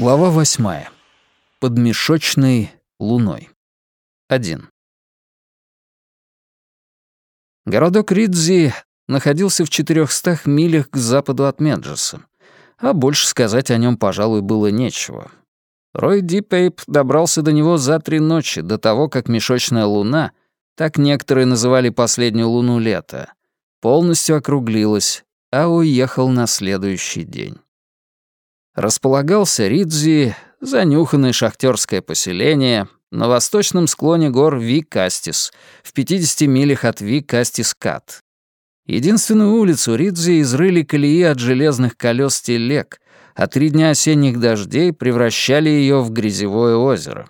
Глава восьмая. Под мешочной луной. Один. Городок Ридзи находился в 400 милях к западу от Меджеса, а больше сказать о нем, пожалуй, было нечего. Рой Дипейп добрался до него за три ночи, до того, как мешочная луна, так некоторые называли последнюю луну лета, полностью округлилась, а уехал на следующий день располагался Ридзи, занюханное шахтерское поселение, на восточном склоне гор Ви-Кастис, в 50 милях от Ви-Кастис-Кат. Единственную улицу Ридзи изрыли колеи от железных колес телег, а три дня осенних дождей превращали ее в грязевое озеро.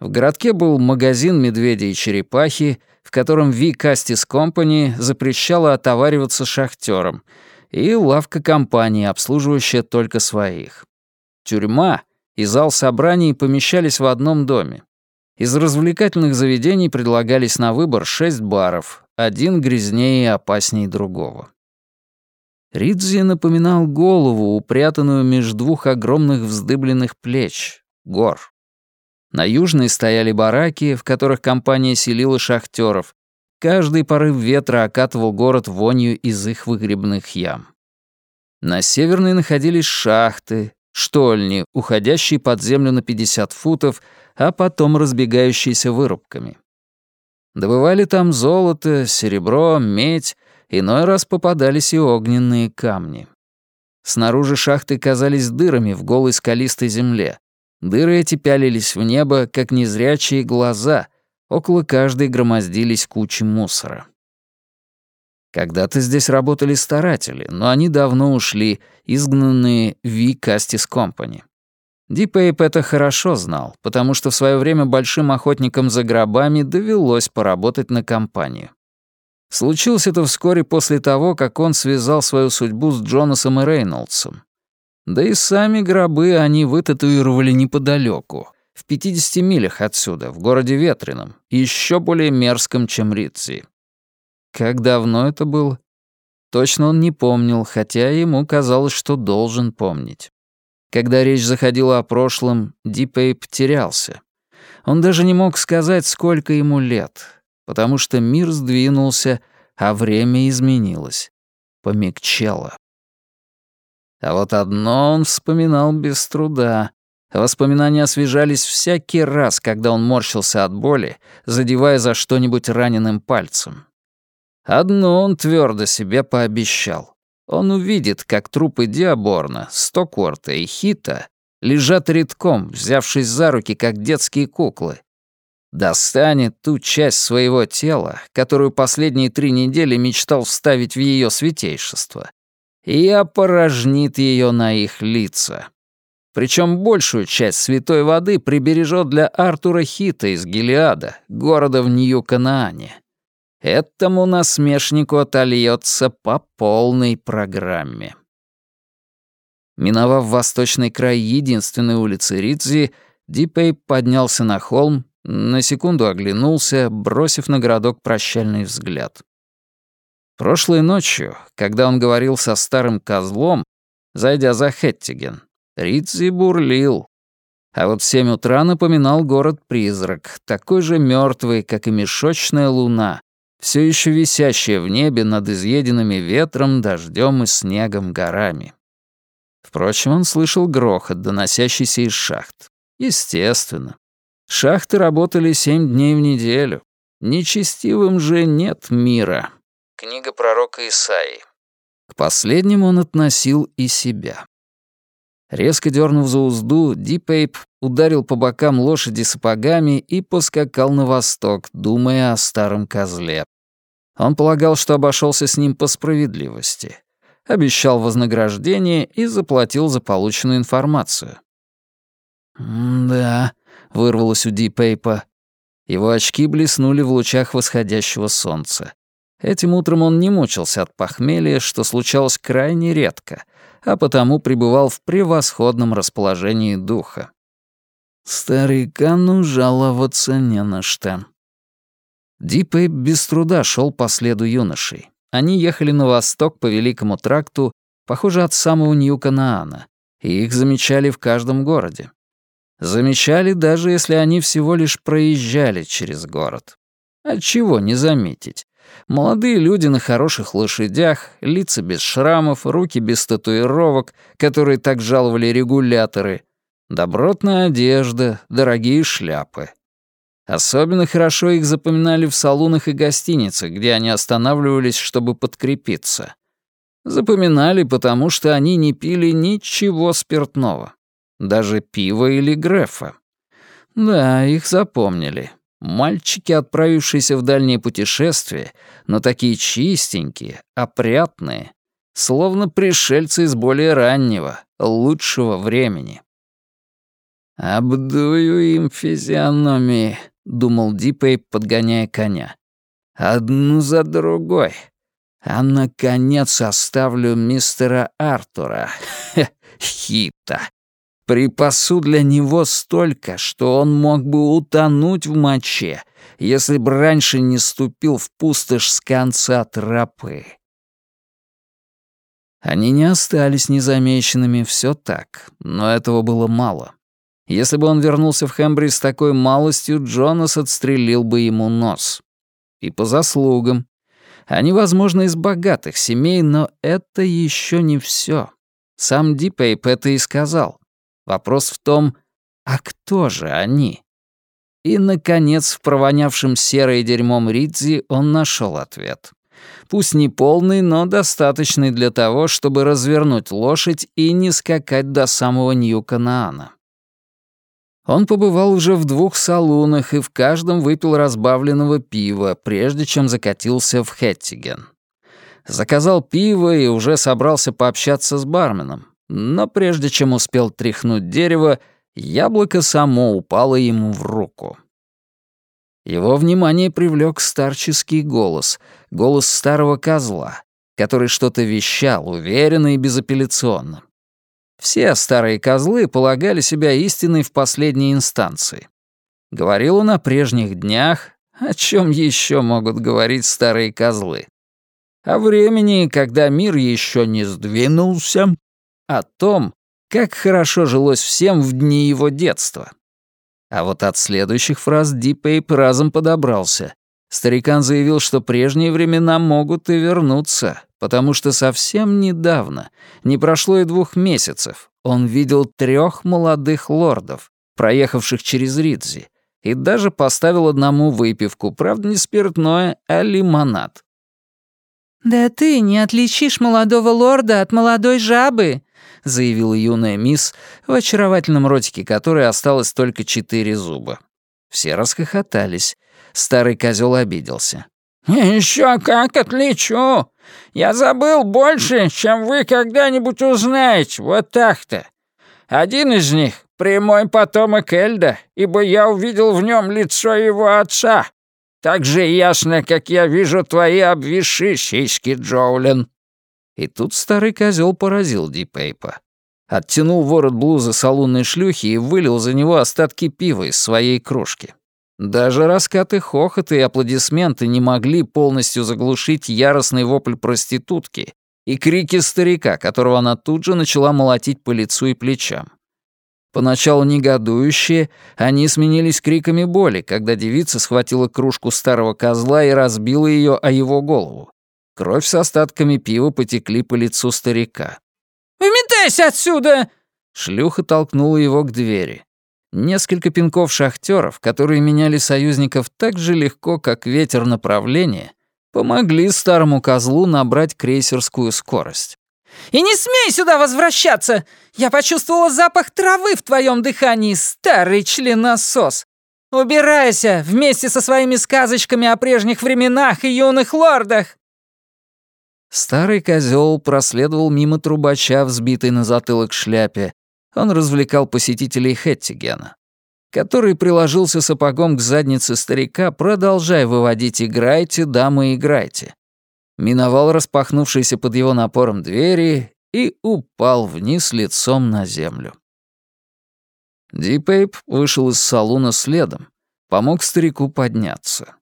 В городке был магазин «Медведи и черепахи», в котором Ви-Кастис Компани запрещала отовариваться шахтерам — и лавка компании, обслуживающая только своих. Тюрьма и зал собраний помещались в одном доме. Из развлекательных заведений предлагались на выбор шесть баров, один грязнее и опаснее другого. Ридзи напоминал голову, упрятанную между двух огромных вздыбленных плеч — гор. На южной стояли бараки, в которых компания селила шахтеров, Каждый порыв ветра окатывал город вонью из их выгребных ям. На северной находились шахты, штольни, уходящие под землю на 50 футов, а потом разбегающиеся вырубками. Добывали там золото, серебро, медь, иной раз попадались и огненные камни. Снаружи шахты казались дырами в голой скалистой земле. Дыры эти пялились в небо, как незрячие глаза, Около каждой громоздились кучи мусора. Когда-то здесь работали старатели, но они давно ушли, изгнанные Ви Кастис Компани. Дипейп это хорошо знал, потому что в свое время большим охотникам за гробами довелось поработать на компанию. Случилось это вскоре после того, как он связал свою судьбу с Джонасом и Рейнольдсом. Да и сами гробы они вытатуировали неподалеку, в 50 милях отсюда, в городе Ветреном, еще более мерзком, чем Ритзи. Как давно это было? Точно он не помнил, хотя ему казалось, что должен помнить. Когда речь заходила о прошлом, Дипей потерялся. Он даже не мог сказать, сколько ему лет, потому что мир сдвинулся, а время изменилось, помягчело. А вот одно он вспоминал без труда. Воспоминания освежались всякий раз, когда он морщился от боли, задевая за что-нибудь раненым пальцем. Одно он твердо себе пообещал. Он увидит, как трупы Диаборна, Стокворта и Хита лежат редком, взявшись за руки, как детские куклы. Достанет ту часть своего тела, которую последние три недели мечтал вставить в ее святейшество, и опорожнит ее на их лица. Причем большую часть святой воды прибережет для Артура Хита из Гелиада, города в Нью-Канаане. Этому насмешнику отольется по полной программе. Миновав восточный край единственной улицы Ридзи, Дипей поднялся на холм, на секунду оглянулся, бросив на городок прощальный взгляд. Прошлой ночью, когда он говорил со старым козлом, зайдя за Хеттиген, Ридзи бурлил. А вот в семь утра напоминал город-призрак, такой же мертвый, как и мешочная луна, все еще висящая в небе над изъеденными ветром, дождем и снегом горами. Впрочем, он слышал грохот, доносящийся из шахт. Естественно. Шахты работали семь дней в неделю. Нечестивым же нет мира. Книга пророка Исаии. К последнему он относил и себя. Резко дернув за узду, Дипейп ударил по бокам лошади сапогами и поскакал на восток, думая о старом козле. Он полагал, что обошелся с ним по справедливости. Обещал вознаграждение и заплатил за полученную информацию. «Да», — вырвалось у Дипейпа, Его очки блеснули в лучах восходящего солнца. Этим утром он не мучился от похмелья, что случалось крайне редко, а потому пребывал в превосходном расположении духа. Старикану жаловаться не на что. Дипэй без труда шел по следу юношей. Они ехали на восток по Великому тракту, похоже, от самого Нью-Канаана, и их замечали в каждом городе. Замечали, даже если они всего лишь проезжали через город. Отчего не заметить? Молодые люди на хороших лошадях, лица без шрамов, руки без татуировок, которые так жаловали регуляторы, добротная одежда, дорогие шляпы. Особенно хорошо их запоминали в салунах и гостиницах, где они останавливались, чтобы подкрепиться. Запоминали, потому что они не пили ничего спиртного. Даже пива или грефа. Да, их запомнили. Мальчики, отправившиеся в дальнее путешествие, но такие чистенькие, опрятные, словно пришельцы из более раннего, лучшего времени. «Обдую им физиономии», — думал Дипей, подгоняя коня. «Одну за другой. А, наконец, оставлю мистера Артура. Хита. Припасу для него столько, что он мог бы утонуть в моче, если бы раньше не ступил в пустошь с конца тропы. Они не остались незамеченными, все так, но этого было мало. Если бы он вернулся в Хэмбри с такой малостью, Джонас отстрелил бы ему нос. И по заслугам. Они, возможно, из богатых семей, но это еще не все. Сам Дипейп это и сказал. Вопрос в том, а кто же они? И, наконец, в провонявшем серой дерьмом Ридзи он нашел ответ. Пусть не полный, но достаточный для того, чтобы развернуть лошадь и не скакать до самого Нью-Канаана. Он побывал уже в двух салунах и в каждом выпил разбавленного пива, прежде чем закатился в Хеттиген. Заказал пиво и уже собрался пообщаться с барменом. Но прежде чем успел тряхнуть дерево, яблоко само упало ему в руку. Его внимание привлек старческий голос, голос старого козла, который что-то вещал уверенно и безапелляционно. Все старые козлы полагали себя истиной в последней инстанции. Говорил он о прежних днях, о чем еще могут говорить старые козлы. О времени, когда мир еще не сдвинулся, о том, как хорошо жилось всем в дни его детства. А вот от следующих фраз Дипейп разом подобрался. Старикан заявил, что прежние времена могут и вернуться, потому что совсем недавно, не прошло и двух месяцев, он видел трех молодых лордов, проехавших через Ридзи, и даже поставил одному выпивку, правда не спиртное, а лимонад. «Да ты не отличишь молодого лорда от молодой жабы», — заявила юная мисс, в очаровательном ротике которой осталось только четыре зуба. Все расхохотались. Старый козел обиделся. «Еще как отличу! Я забыл больше, чем вы когда-нибудь узнаете, вот так-то. Один из них — прямой потомок Эльда, ибо я увидел в нем лицо его отца. Так же ясно, как я вижу твои обвисшие сиськи, Джоулин». И тут старый козел поразил Дипейпа. Оттянул ворот блузы салунной шлюхи и вылил за него остатки пива из своей кружки. Даже раскаты хохота и аплодисменты не могли полностью заглушить яростный вопль проститутки и крики старика, которого она тут же начала молотить по лицу и плечам. Поначалу негодующие, они сменились криками боли, когда девица схватила кружку старого козла и разбила ее о его голову. Кровь с остатками пива потекли по лицу старика. «Выметайся отсюда!» Шлюха толкнула его к двери. Несколько пинков шахтеров, которые меняли союзников так же легко, как ветер направления, помогли старому козлу набрать крейсерскую скорость. «И не смей сюда возвращаться! Я почувствовала запах травы в твоем дыхании, старый членосос! Убирайся вместе со своими сказочками о прежних временах и юных лордах!» Старый козел проследовал мимо трубача, взбитой на затылок шляпе. Он развлекал посетителей Хеттигена. который приложился сапогом к заднице старика, продолжая выводить «играйте, дамы, играйте». Миновал распахнувшиеся под его напором двери и упал вниз лицом на землю. Дипейп вышел из салуна следом, помог старику подняться.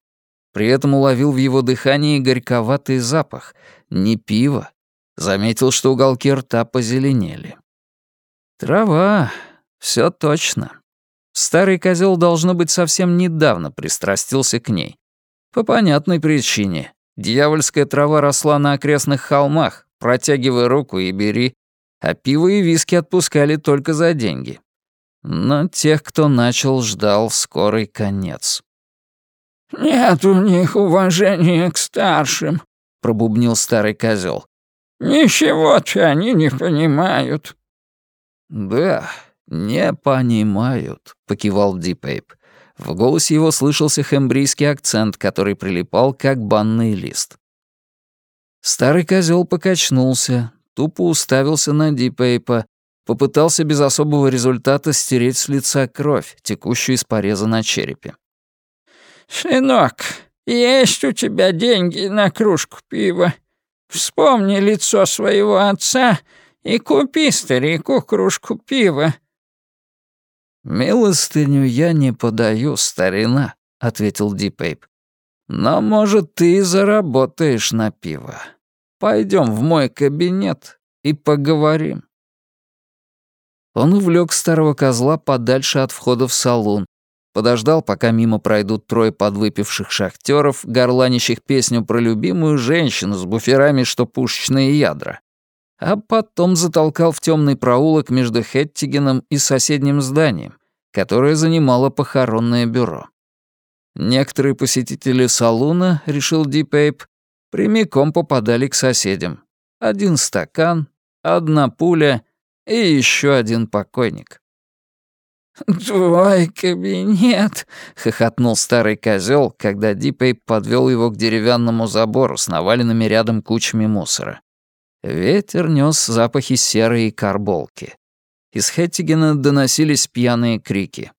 При этом уловил в его дыхании горьковатый запах, не пиво. Заметил, что уголки рта позеленели. Трава, все точно. Старый козел должно быть, совсем недавно пристрастился к ней. По понятной причине. Дьявольская трава росла на окрестных холмах, протягивая руку и бери, а пиво и виски отпускали только за деньги. Но тех, кто начал, ждал скорый конец. «Нет у них уважения к старшим», — пробубнил старый козел. «Ничего-то они не понимают». «Да, не понимают», — покивал Дипейп. В голосе его слышался хембрийский акцент, который прилипал, как банный лист. Старый козел покачнулся, тупо уставился на Дипейпа, попытался без особого результата стереть с лица кровь, текущую из пореза на черепе. «Сынок, есть у тебя деньги на кружку пива? Вспомни лицо своего отца и купи старику кружку пива». «Милостыню я не подаю, старина», — ответил Дипейп. «Но, может, ты и заработаешь на пиво. Пойдем в мой кабинет и поговорим». Он увлек старого козла подальше от входа в салон, подождал, пока мимо пройдут трое подвыпивших шахтеров, горланящих песню про любимую женщину с буферами, что пушечные ядра, а потом затолкал в темный проулок между Хеттигеном и соседним зданием, которое занимало похоронное бюро. Некоторые посетители салуна, решил Дипейп, прямиком попадали к соседям. Один стакан, одна пуля и еще один покойник. «Твой кабинет!» — хохотнул старый козел, когда Дипей подвел его к деревянному забору с наваленными рядом кучами мусора. Ветер нес запахи серой и карболки. Из Хеттигена доносились пьяные крики.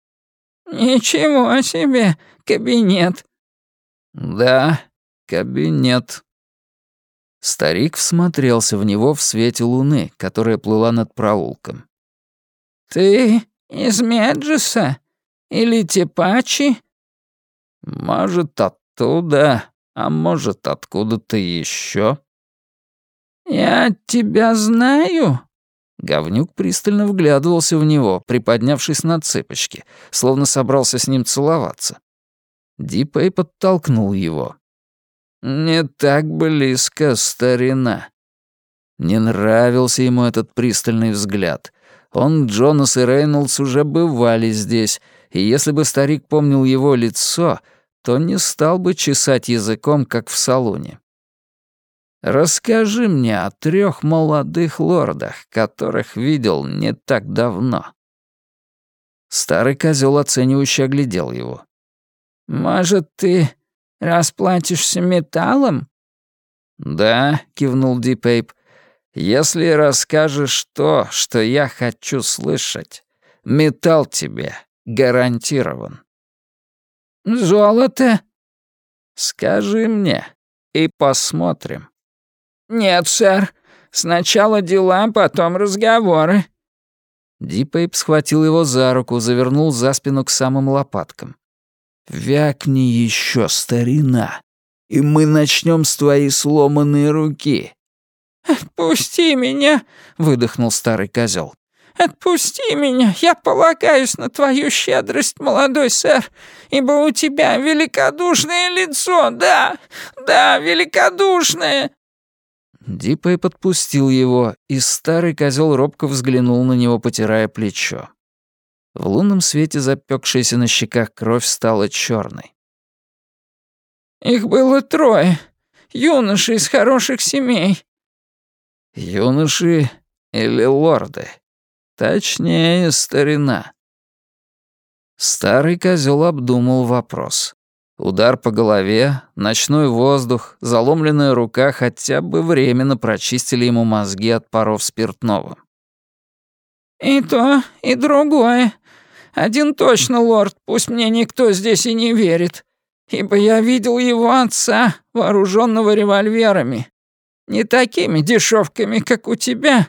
«Ничего себе! Кабинет!» «Да, кабинет». Старик всмотрелся в него в свете луны, которая плыла над проулком. «Ты «Из Меджеса? Или Тепачи?» «Может, оттуда, а может, откуда-то еще. «Я тебя знаю?» Говнюк пристально вглядывался в него, приподнявшись на цыпочки, словно собрался с ним целоваться. Дипэй подтолкнул его. «Не так близко, старина». Не нравился ему этот пристальный взгляд. Он, Джонас и Рейнольдс уже бывали здесь, и если бы старик помнил его лицо, то не стал бы чесать языком, как в салоне. «Расскажи мне о трех молодых лордах, которых видел не так давно». Старый козел оценивающе оглядел его. «Может, ты расплатишься металлом?» «Да», — кивнул Дипейп, если расскажешь то, что я хочу слышать, металл тебе гарантирован. Золото? Скажи мне, и посмотрим. Нет, сэр. Сначала дела, потом разговоры. Дипейп схватил его за руку, завернул за спину к самым лопаткам. «Вякни еще, старина, и мы начнем с твоей сломанной руки. «Отпусти меня!» — выдохнул старый козел. «Отпусти меня! Я полагаюсь на твою щедрость, молодой сэр, ибо у тебя великодушное лицо, да, да, великодушное!» Дипэй подпустил его, и старый козел робко взглянул на него, потирая плечо. В лунном свете запекшаяся на щеках кровь стала черной. «Их было трое, юноши из хороших семей. Юноши или лорды? Точнее, старина. Старый козел обдумал вопрос. Удар по голове, ночной воздух, заломленная рука хотя бы временно прочистили ему мозги от паров спиртного. «И то, и другое. Один точно, лорд, пусть мне никто здесь и не верит. Ибо я видел его отца, вооруженного револьверами. Не такими дешевками, как у тебя.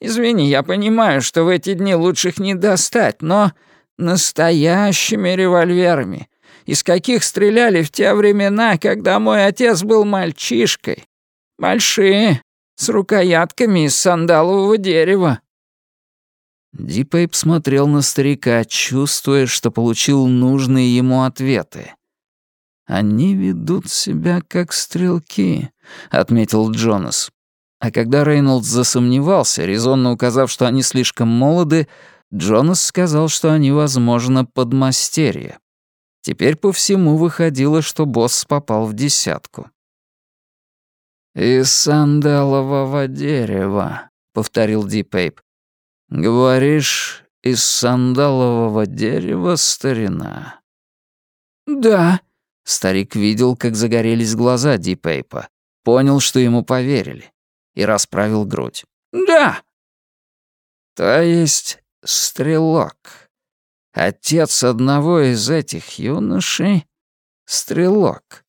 Извини, я понимаю, что в эти дни лучше их не достать, но настоящими револьверами, из каких стреляли в те времена, когда мой отец был мальчишкой. Большие, с рукоятками из сандалового дерева». Дипейп смотрел на старика, чувствуя, что получил нужные ему ответы. «Они ведут себя как стрелки», — отметил Джонас. А когда Рейнольдс засомневался, резонно указав, что они слишком молоды, Джонас сказал, что они, возможно, подмастерья. Теперь по всему выходило, что босс попал в десятку. «Из сандалового дерева», — повторил Дипейп. «Говоришь, из сандалового дерева, старина?» «Да», — старик видел, как загорелись глаза Дипейпа, понял, что ему поверили, и расправил грудь. «Да». «То есть стрелок. Отец одного из этих юношей — стрелок».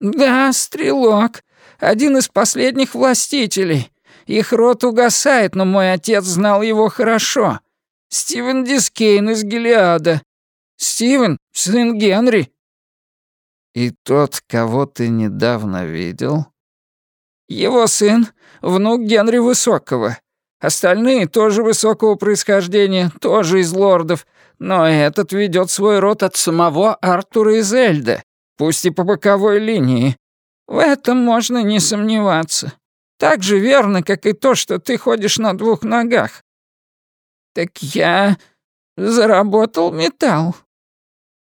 «Да, стрелок», один из последних властителей. Их род угасает, но мой отец знал его хорошо. Стивен Дискейн из Гелиада. Стивен, сын Генри». «И тот, кого ты недавно видел?» «Его сын, внук Генри Высокого. Остальные тоже высокого происхождения, тоже из лордов, но этот ведет свой род от самого Артура из Эльда, пусть и по боковой линии. В этом можно не сомневаться. Так же верно, как и то, что ты ходишь на двух ногах. Так я заработал металл.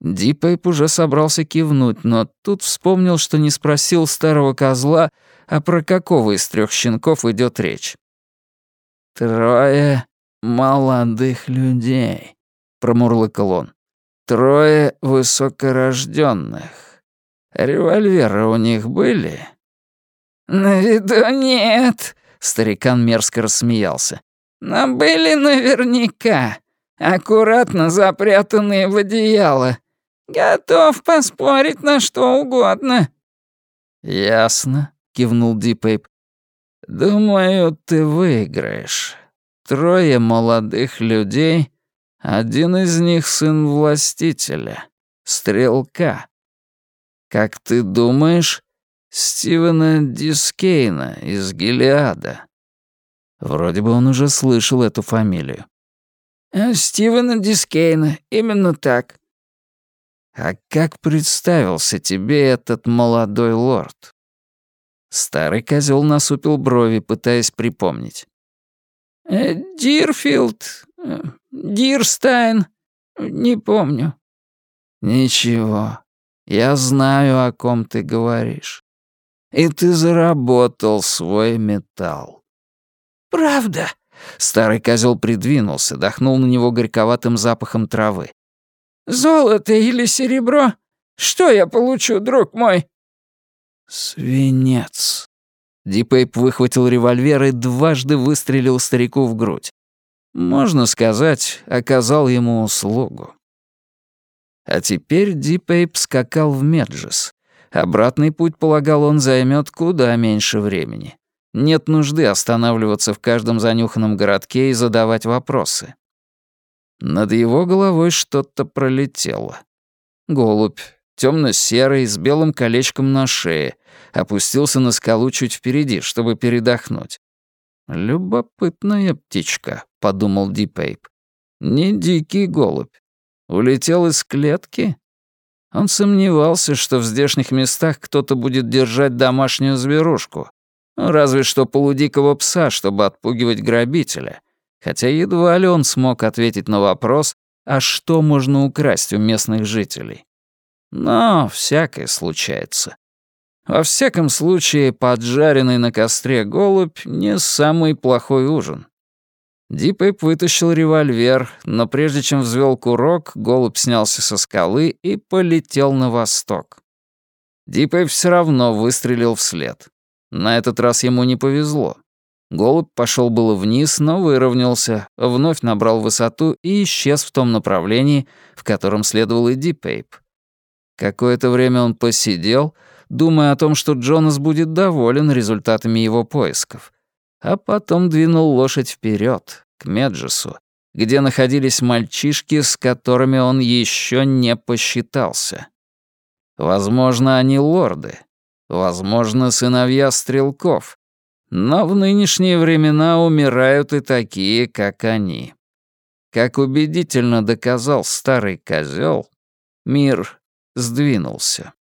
Дипейп уже собрался кивнуть, но тут вспомнил, что не спросил старого козла, а про какого из трех щенков идет речь. «Трое молодых людей», — промурлыкал он. «Трое высокорожденных. Револьверы у них были?» «На виду нет», — старикан мерзко рассмеялся. «Но были наверняка, аккуратно запрятанные в одеяло. Готов поспорить на что угодно». «Ясно», — кивнул Дипейп. «Думаю, ты выиграешь. Трое молодых людей, один из них сын властителя, стрелка. Как ты думаешь, Стивена Дискейна из Гелиада? Вроде бы он уже слышал эту фамилию. Э, Стивена Дискейна, именно так. А как представился тебе этот молодой лорд? Старый козел насупил брови, пытаясь припомнить. Э, Дирфилд, Дирстайн, не помню. Ничего, я знаю, о ком ты говоришь. И ты заработал свой металл. Правда? Старый козел придвинулся, дохнул на него горьковатым запахом травы. Золото или серебро? Что я получу, друг мой? Свинец. Дипейп выхватил револьвер и дважды выстрелил старику в грудь. Можно сказать, оказал ему услугу. А теперь Дипейп скакал в Меджес. Обратный путь, полагал он, займет куда меньше времени. Нет нужды останавливаться в каждом занюханном городке и задавать вопросы. Над его головой что-то пролетело. Голубь, темно-серый, с белым колечком на шее, опустился на скалу чуть впереди, чтобы передохнуть. «Любопытная птичка», — подумал Дипейп. «Не дикий голубь. Улетел из клетки? Он сомневался, что в здешних местах кто-то будет держать домашнюю зверушку. Ну, разве что полудикого пса, чтобы отпугивать грабителя. Хотя едва ли он смог ответить на вопрос, а что можно украсть у местных жителей. Но всякое случается. Во всяком случае, поджаренный на костре голубь — не самый плохой ужин. Дипейп вытащил револьвер, но прежде чем взвел курок, голубь снялся со скалы и полетел на восток. Дипейп все равно выстрелил вслед. На этот раз ему не повезло. Голубь пошел было вниз, но выровнялся, вновь набрал высоту и исчез в том направлении, в котором следовал и Дипейп. Какое-то время он посидел, думая о том, что Джонас будет доволен результатами его поисков, а потом двинул лошадь вперед к Меджесу, где находились мальчишки, с которыми он еще не посчитался. Возможно, они лорды, возможно, сыновья стрелков, но в нынешние времена умирают и такие, как они. Как убедительно доказал старый козел, мир сдвинулся.